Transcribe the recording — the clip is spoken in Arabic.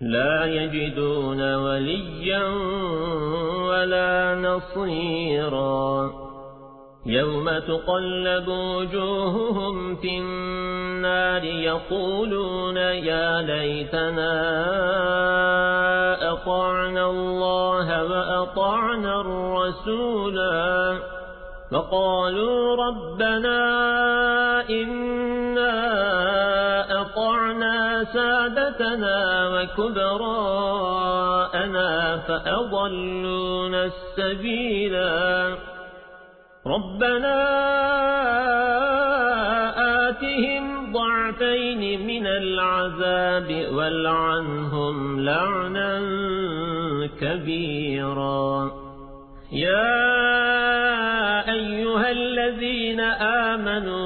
لا يجدون وليا ولا نصيرا. يوم تقلب وجوههم في النار يقولون يا ليتنا أطعنا الله وأطعنا الرسولا. فقالوا ربنا إنا أطعنا سادتنا وكبراءنا فأضلون السبيلا. ربنا آتهم ضعفين من العذاب والعنهم لعنا كبيرا. يا أيها الذين آمنوا